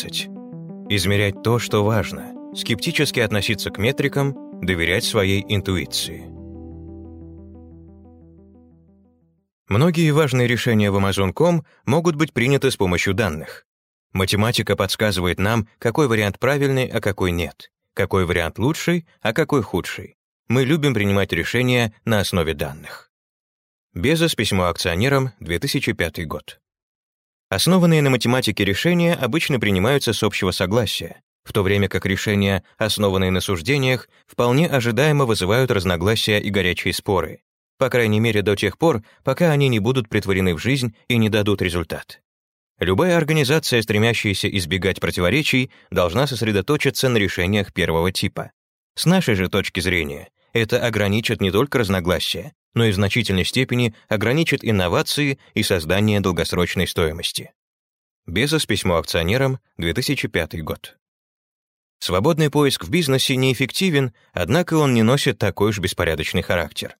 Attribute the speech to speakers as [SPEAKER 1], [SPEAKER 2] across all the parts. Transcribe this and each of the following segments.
[SPEAKER 1] 12. Измерять то, что важно, скептически относиться к метрикам, доверять своей интуиции. Многие важные решения в Amazon.com могут быть приняты с помощью данных. Математика подсказывает нам, какой вариант правильный, а какой нет, какой вариант лучший, а какой худший. Мы любим принимать решения на основе данных. Безос письмо акционерам, 2005 год. Основанные на математике решения обычно принимаются с общего согласия, в то время как решения, основанные на суждениях, вполне ожидаемо вызывают разногласия и горячие споры, по крайней мере до тех пор, пока они не будут притворены в жизнь и не дадут результат. Любая организация, стремящаяся избегать противоречий, должна сосредоточиться на решениях первого типа. С нашей же точки зрения, это ограничит не только разногласия, но и в значительной степени ограничит инновации и создание долгосрочной стоимости. Безос письмо акционерам, 2005 год. Свободный поиск в бизнесе неэффективен, однако он не носит такой уж беспорядочный характер.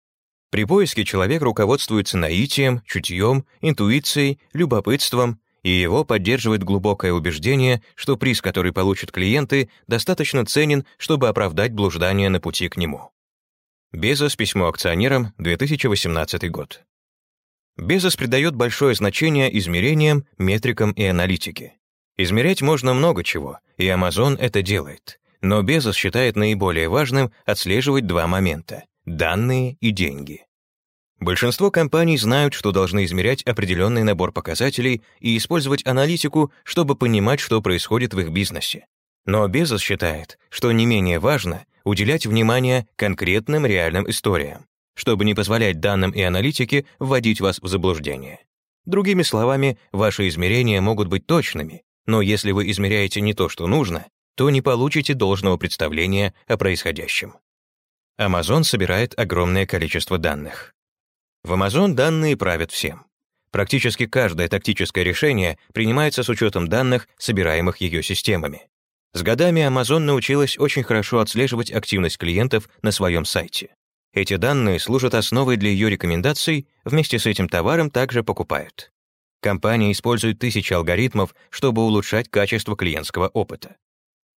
[SPEAKER 1] При поиске человек руководствуется наитием, чутьем, интуицией, любопытством, и его поддерживает глубокое убеждение, что приз, который получат клиенты, достаточно ценен, чтобы оправдать блуждание на пути к нему. Безос письмо акционерам, 2018 год. Безос придает большое значение измерениям, метрикам и аналитике. Измерять можно много чего, и Amazon это делает. Но Безос считает наиболее важным отслеживать два момента данные и деньги. Большинство компаний знают, что должны измерять определенный набор показателей и использовать аналитику, чтобы понимать, что происходит в их бизнесе. Но Безос считает, что не менее важно уделять внимание конкретным реальным историям, чтобы не позволять данным и аналитике вводить вас в заблуждение. Другими словами, ваши измерения могут быть точными, но если вы измеряете не то, что нужно, то не получите должного представления о происходящем. Amazon собирает огромное количество данных. В Amazon данные правят всем. Практически каждое тактическое решение принимается с учетом данных, собираемых ее системами. С годами Amazon научилась очень хорошо отслеживать активность клиентов на своем сайте. Эти данные служат основой для ее рекомендаций, вместе с этим товаром также покупают. Компания использует тысячи алгоритмов, чтобы улучшать качество клиентского опыта.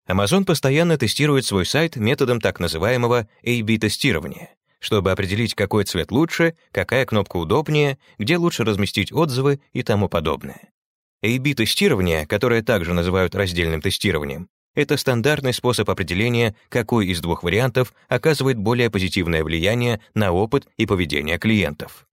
[SPEAKER 1] Amazon постоянно тестирует свой сайт методом так называемого A-B-тестирования, чтобы определить, какой цвет лучше, какая кнопка удобнее, где лучше разместить отзывы и тому подобное. A-B-тестирование, которое также называют раздельным тестированием, это стандартный способ определения, какой из двух вариантов оказывает более позитивное влияние на опыт и поведение клиентов.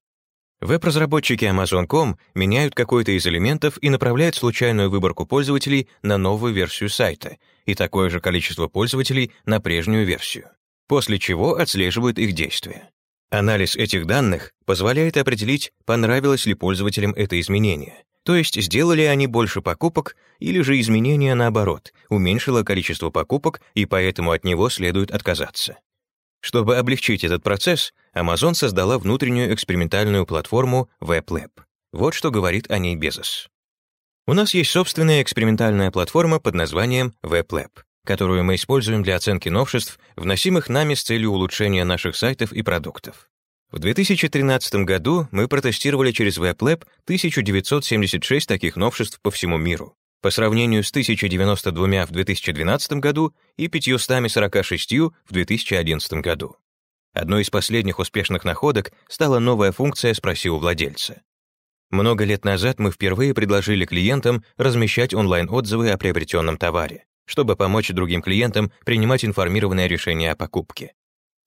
[SPEAKER 1] Веб-разработчики Amazon.com меняют какой-то из элементов и направляют случайную выборку пользователей на новую версию сайта и такое же количество пользователей на прежнюю версию, после чего отслеживают их действия. Анализ этих данных позволяет определить, понравилось ли пользователям это изменение, то есть сделали они больше покупок или же изменение наоборот, уменьшило количество покупок и поэтому от него следует отказаться. Чтобы облегчить этот процесс, Amazon создала внутреннюю экспериментальную платформу WebLab. Вот что говорит о ней Безос. У нас есть собственная экспериментальная платформа под названием WebLab, которую мы используем для оценки новшеств, вносимых нами с целью улучшения наших сайтов и продуктов. В 2013 году мы протестировали через WebLab 1976 таких новшеств по всему миру по сравнению с 1092 в 2012 году и 546 в 2011 году. Одной из последних успешных находок стала новая функция «Спроси у владельца». Много лет назад мы впервые предложили клиентам размещать онлайн-отзывы о приобретенном товаре, чтобы помочь другим клиентам принимать информированное решение о покупке.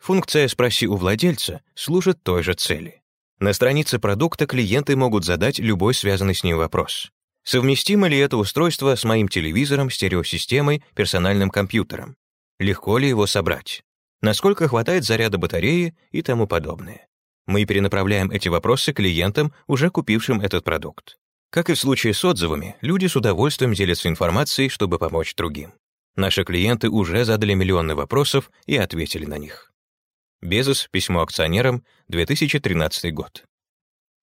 [SPEAKER 1] Функция «Спроси у владельца» служит той же цели. На странице продукта клиенты могут задать любой связанный с ним вопрос. Совместимо ли это устройство с моим телевизором, стереосистемой, персональным компьютером? Легко ли его собрать? Насколько хватает заряда батареи и тому подобное? Мы перенаправляем эти вопросы клиентам, уже купившим этот продукт. Как и в случае с отзывами, люди с удовольствием делятся информацией, чтобы помочь другим. Наши клиенты уже задали миллионы вопросов и ответили на них. Безос, письмо акционерам, 2013 год.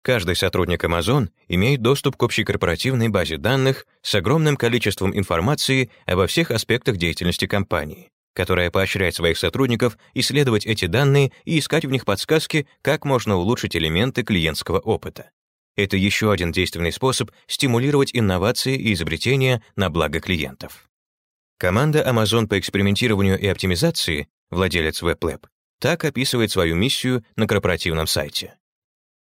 [SPEAKER 1] Каждый сотрудник Amazon имеет доступ к общекорпоративной базе данных с огромным количеством информации обо всех аспектах деятельности компании, которая поощряет своих сотрудников исследовать эти данные и искать в них подсказки, как можно улучшить элементы клиентского опыта. Это еще один действенный способ стимулировать инновации и изобретения на благо клиентов. Команда Amazon по экспериментированию и оптимизации, владелец WebLab, так описывает свою миссию на корпоративном сайте.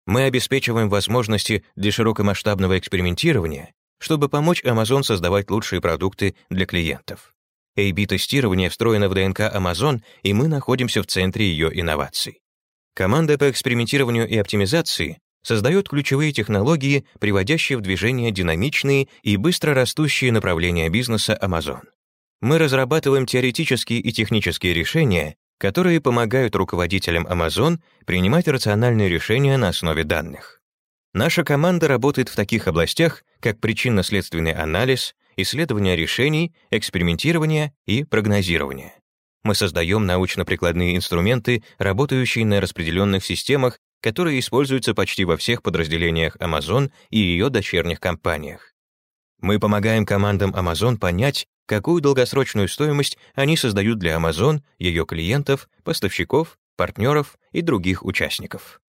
[SPEAKER 1] Мы обеспечиваем возможности для широкомасштабного экспериментирования, чтобы помочь Amazon создавать лучшие продукты для клиентов. A-B-тестирование встроено в ДНК Amazon, и мы находимся в центре ее инноваций. Команда по экспериментированию и оптимизации создает ключевые технологии, приводящие в движение динамичные и быстро растущие направления бизнеса Amazon. Мы разрабатываем теоретические и технические решения, которые помогают руководителям Amazon принимать рациональные решения на основе данных. Наша команда работает в таких областях, как причинно-следственный анализ, исследование решений, экспериментирование и прогнозирование. Мы создаем научно-прикладные инструменты, работающие на распределенных системах, которые используются почти во всех подразделениях Amazon и ее дочерних компаниях. Мы помогаем командам Amazon понять, какую долгосрочную стоимость они создают для Amazon, ее клиентов, поставщиков, партнеров и других участников.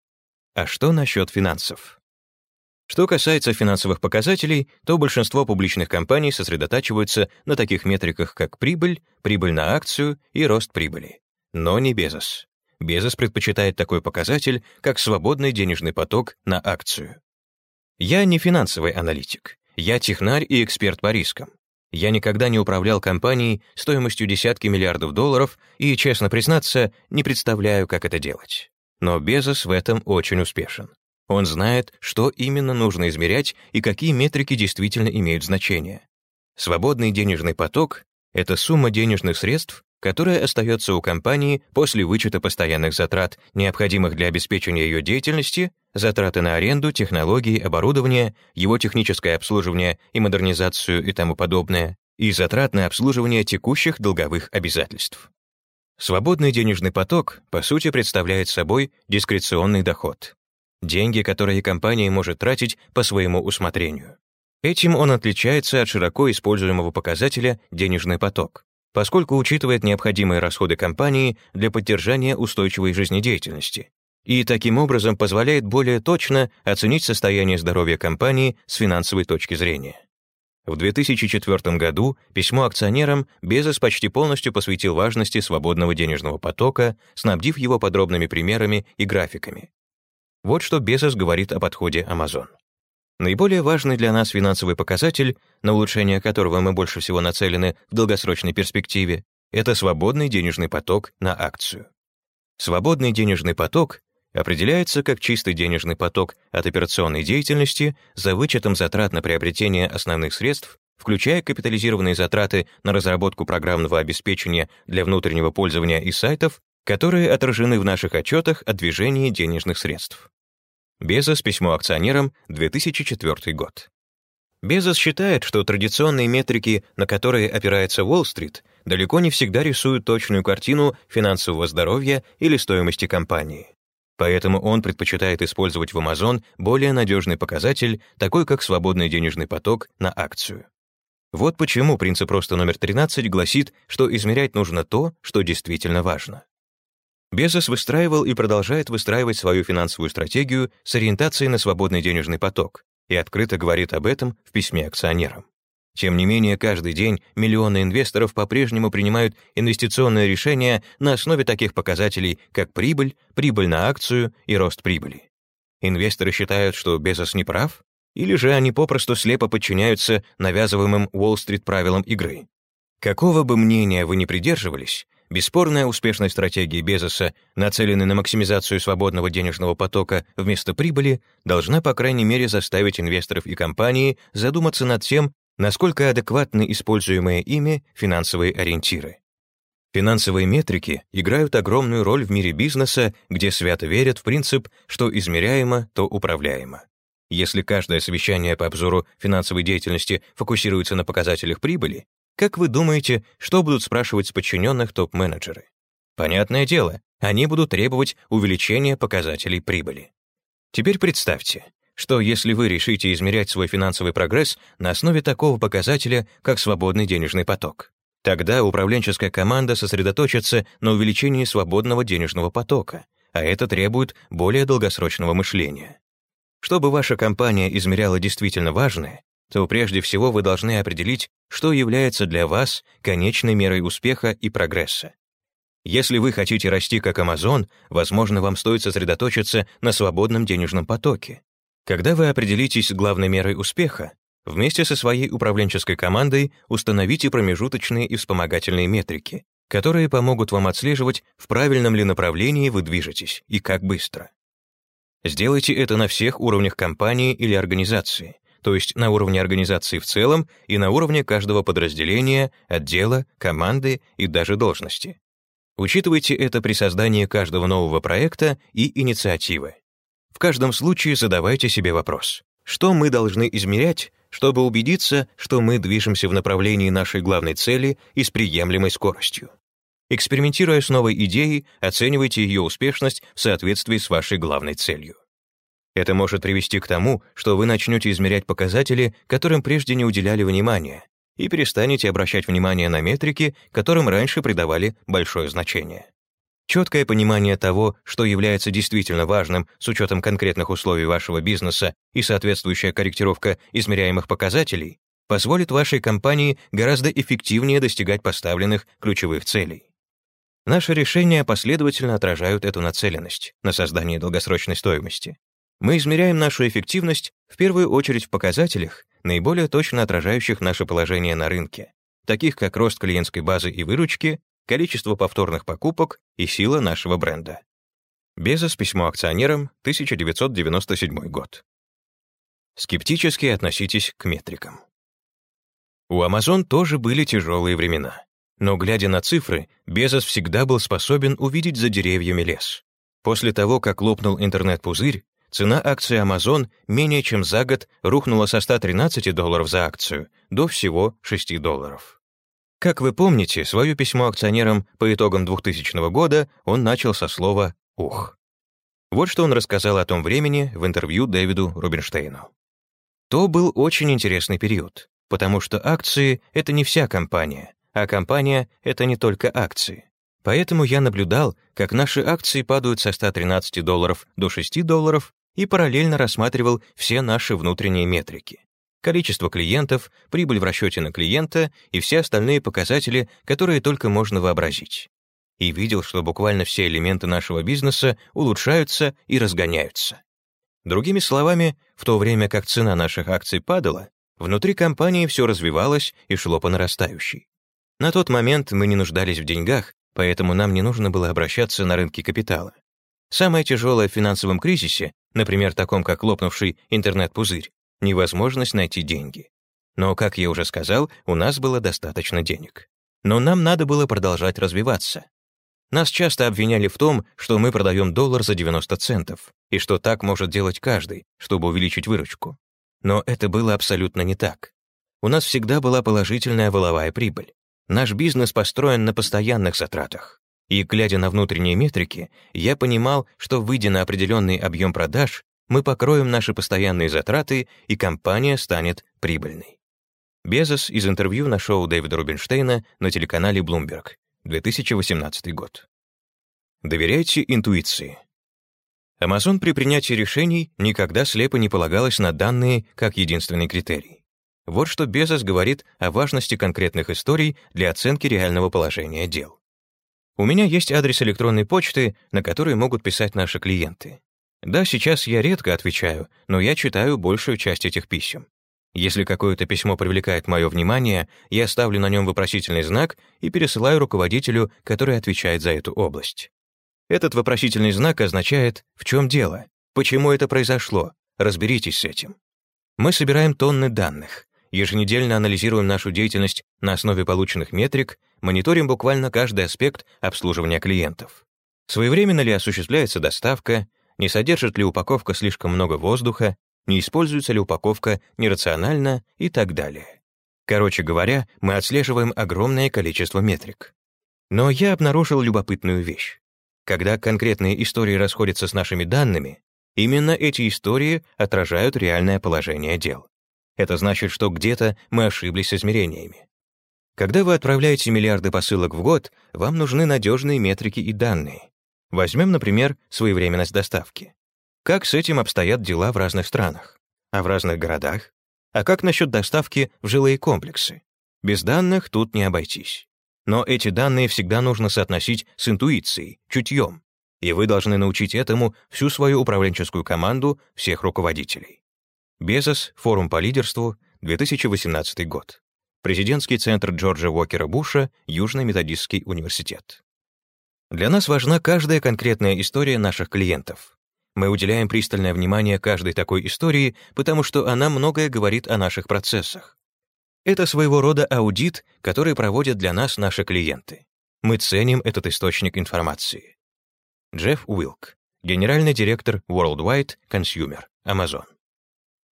[SPEAKER 1] А что насчет финансов? Что касается финансовых показателей, то большинство публичных компаний сосредотачиваются на таких метриках, как прибыль, прибыль на акцию и рост прибыли. Но не Безос. Безос предпочитает такой показатель, как свободный денежный поток на акцию. Я не финансовый аналитик. Я технарь и эксперт по рискам. Я никогда не управлял компанией стоимостью десятки миллиардов долларов и, честно признаться, не представляю, как это делать. Но Безос в этом очень успешен. Он знает, что именно нужно измерять и какие метрики действительно имеют значение. Свободный денежный поток — это сумма денежных средств, которая остается у компании после вычета постоянных затрат, необходимых для обеспечения ее деятельности, затраты на аренду, технологии, оборудование, его техническое обслуживание и модернизацию и тому подобное, и затрат на обслуживание текущих долговых обязательств. Свободный денежный поток, по сути, представляет собой дискреционный доход деньги, которые компания может тратить по своему усмотрению. Этим он отличается от широко используемого показателя «денежный поток», поскольку учитывает необходимые расходы компании для поддержания устойчивой жизнедеятельности и таким образом позволяет более точно оценить состояние здоровья компании с финансовой точки зрения. В 2004 году письмо акционерам Безос почти полностью посвятил важности свободного денежного потока, снабдив его подробными примерами и графиками. Вот что Безос говорит о подходе Amazon. Наиболее важный для нас финансовый показатель, на улучшение которого мы больше всего нацелены в долгосрочной перспективе, это свободный денежный поток на акцию. Свободный денежный поток определяется как чистый денежный поток от операционной деятельности за вычетом затрат на приобретение основных средств, включая капитализированные затраты на разработку программного обеспечения для внутреннего пользования и сайтов, которые отражены в наших отчетах о движении денежных средств. Безос письмо акционерам, 2004 год. Безос считает, что традиционные метрики, на которые опирается Уолл-стрит, далеко не всегда рисуют точную картину финансового здоровья или стоимости компании. Поэтому он предпочитает использовать в Amazon более надежный показатель, такой как свободный денежный поток на акцию. Вот почему принцип роста номер 13 гласит, что измерять нужно то, что действительно важно. Безос выстраивал и продолжает выстраивать свою финансовую стратегию с ориентацией на свободный денежный поток и открыто говорит об этом в письме акционерам. Тем не менее, каждый день миллионы инвесторов по-прежнему принимают инвестиционные решения на основе таких показателей, как прибыль, прибыль на акцию и рост прибыли. Инвесторы считают, что Безос не прав, или же они попросту слепо подчиняются навязываемым Уолл-стрит правилам игры. Какого бы мнения вы ни придерживались, Бесспорная успешность стратегии Безоса, нацеленной на максимизацию свободного денежного потока вместо прибыли, должна, по крайней мере, заставить инвесторов и компании задуматься над тем, насколько адекватны используемые ими финансовые ориентиры. Финансовые метрики играют огромную роль в мире бизнеса, где свято верят в принцип, что измеряемо, то управляемо. Если каждое совещание по обзору финансовой деятельности фокусируется на показателях прибыли, как вы думаете, что будут спрашивать с подчиненных топ-менеджеры? Понятное дело, они будут требовать увеличения показателей прибыли. Теперь представьте, что если вы решите измерять свой финансовый прогресс на основе такого показателя, как свободный денежный поток, тогда управленческая команда сосредоточится на увеличении свободного денежного потока, а это требует более долгосрочного мышления. Чтобы ваша компания измеряла действительно важное, то прежде всего вы должны определить, что является для вас конечной мерой успеха и прогресса. Если вы хотите расти как Amazon, возможно, вам стоит сосредоточиться на свободном денежном потоке. Когда вы определитесь с главной мерой успеха, вместе со своей управленческой командой установите промежуточные и вспомогательные метрики, которые помогут вам отслеживать, в правильном ли направлении вы движетесь и как быстро. Сделайте это на всех уровнях компании или организации то есть на уровне организации в целом и на уровне каждого подразделения, отдела, команды и даже должности. Учитывайте это при создании каждого нового проекта и инициативы. В каждом случае задавайте себе вопрос, что мы должны измерять, чтобы убедиться, что мы движемся в направлении нашей главной цели и с приемлемой скоростью. Экспериментируя с новой идеей, оценивайте ее успешность в соответствии с вашей главной целью. Это может привести к тому, что вы начнете измерять показатели, которым прежде не уделяли внимания, и перестанете обращать внимание на метрики, которым раньше придавали большое значение. Четкое понимание того, что является действительно важным с учетом конкретных условий вашего бизнеса и соответствующая корректировка измеряемых показателей, позволит вашей компании гораздо эффективнее достигать поставленных ключевых целей. Наши решения последовательно отражают эту нацеленность на создание долгосрочной стоимости. Мы измеряем нашу эффективность в первую очередь в показателях, наиболее точно отражающих наше положение на рынке, таких как рост клиентской базы и выручки, количество повторных покупок и сила нашего бренда. Безос письмо акционерам, 1997 год. Скептически относитесь к метрикам. У Amazon тоже были тяжелые времена. Но, глядя на цифры, Безос всегда был способен увидеть за деревьями лес. После того, как лопнул интернет-пузырь, цена акции Amazon менее чем за год рухнула со 113 долларов за акцию до всего 6 долларов. Как вы помните, свое письмо акционерам по итогам 2000 года он начал со слова «ух». Вот что он рассказал о том времени в интервью Дэвиду Рубинштейну. То был очень интересный период, потому что акции — это не вся компания, а компания — это не только акции. Поэтому я наблюдал, как наши акции падают со 113 долларов до 6 долларов, и параллельно рассматривал все наши внутренние метрики. Количество клиентов, прибыль в расчете на клиента и все остальные показатели, которые только можно вообразить. И видел, что буквально все элементы нашего бизнеса улучшаются и разгоняются. Другими словами, в то время как цена наших акций падала, внутри компании все развивалось и шло по нарастающей. На тот момент мы не нуждались в деньгах, поэтому нам не нужно было обращаться на рынки капитала. Самое тяжелое в финансовом кризисе, например, таком как лопнувший интернет-пузырь, невозможность найти деньги. Но, как я уже сказал, у нас было достаточно денег. Но нам надо было продолжать развиваться. Нас часто обвиняли в том, что мы продаем доллар за 90 центов, и что так может делать каждый, чтобы увеличить выручку. Но это было абсолютно не так. У нас всегда была положительная воловая прибыль. Наш бизнес построен на постоянных затратах. И, глядя на внутренние метрики, я понимал, что, выйдя на определенный объем продаж, мы покроем наши постоянные затраты, и компания станет прибыльной. Безос из интервью на шоу Дэвида Рубинштейна на телеканале Bloomberg, 2018 год. Доверяйте интуиции. Amazon при принятии решений никогда слепо не полагалась на данные как единственный критерий. Вот что Безос говорит о важности конкретных историй для оценки реального положения дел. У меня есть адрес электронной почты, на который могут писать наши клиенты. Да, сейчас я редко отвечаю, но я читаю большую часть этих писем. Если какое-то письмо привлекает мое внимание, я ставлю на нем вопросительный знак и пересылаю руководителю, который отвечает за эту область. Этот вопросительный знак означает «в чем дело?», «почему это произошло?», «разберитесь с этим». Мы собираем тонны данных, еженедельно анализируем нашу деятельность на основе полученных метрик, мониторим буквально каждый аспект обслуживания клиентов. Своевременно ли осуществляется доставка, не содержит ли упаковка слишком много воздуха, не используется ли упаковка нерационально и так далее. Короче говоря, мы отслеживаем огромное количество метрик. Но я обнаружил любопытную вещь. Когда конкретные истории расходятся с нашими данными, именно эти истории отражают реальное положение дел. Это значит, что где-то мы ошиблись с измерениями. Когда вы отправляете миллиарды посылок в год, вам нужны надежные метрики и данные. Возьмем, например, своевременность доставки. Как с этим обстоят дела в разных странах? А в разных городах? А как насчет доставки в жилые комплексы? Без данных тут не обойтись. Но эти данные всегда нужно соотносить с интуицией, чутьем. И вы должны научить этому всю свою управленческую команду всех руководителей. Безос, форум по лидерству, 2018 год. Президентский центр Джорджа Уокера Буша, Южный методистский университет. Для нас важна каждая конкретная история наших клиентов. Мы уделяем пристальное внимание каждой такой истории, потому что она многое говорит о наших процессах. Это своего рода аудит, который проводят для нас наши клиенты. Мы ценим этот источник информации. Джефф Уилк, генеральный директор Worldwide Consumer, Amazon.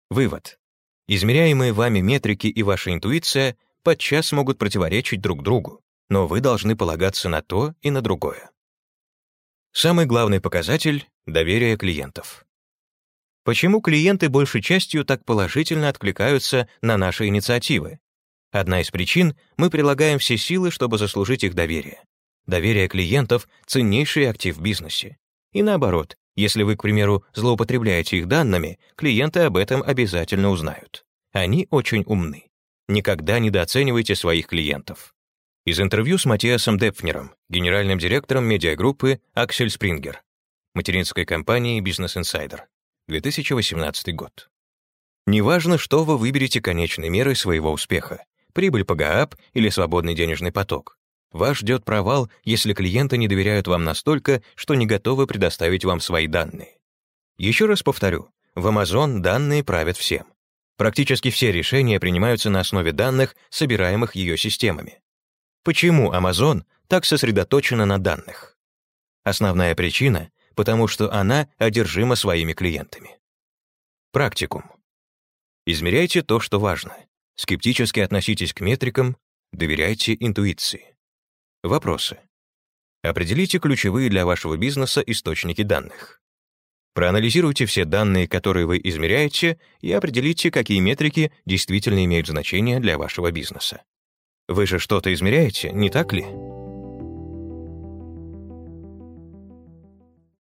[SPEAKER 1] Вывод. Измеряемые вами метрики и ваша интуиция подчас могут противоречить друг другу, но вы должны полагаться на то и на другое. Самый главный показатель — доверие клиентов. Почему клиенты большей частью так положительно откликаются на наши инициативы? Одна из причин — мы прилагаем все силы, чтобы заслужить их доверие. Доверие клиентов — ценнейший актив в бизнесе. И наоборот, если вы, к примеру, злоупотребляете их данными, клиенты об этом обязательно узнают. Они очень умны. Никогда недооценивайте своих клиентов. Из интервью с Матиасом Депфнером, генеральным директором медиагруппы Аксель Спрингер, материнской компании Business Insider, 2018 год. Неважно, что вы выберете конечной мерой своего успеха — прибыль по ГААП или свободный денежный поток. Вас ждет провал, если клиенты не доверяют вам настолько, что не готовы предоставить вам свои данные. Еще раз повторю, в Amazon данные правят всем. Практически все решения принимаются на основе данных, собираемых ее системами. Почему Amazon так сосредоточена на данных? Основная причина — потому что она одержима своими клиентами. Практикум. Измеряйте то, что важно. Скептически относитесь к метрикам, доверяйте интуиции. Вопросы. Определите ключевые для вашего бизнеса источники данных. Проанализируйте все данные, которые вы измеряете, и определите, какие метрики действительно имеют значение для вашего бизнеса. Вы же что-то измеряете, не так ли?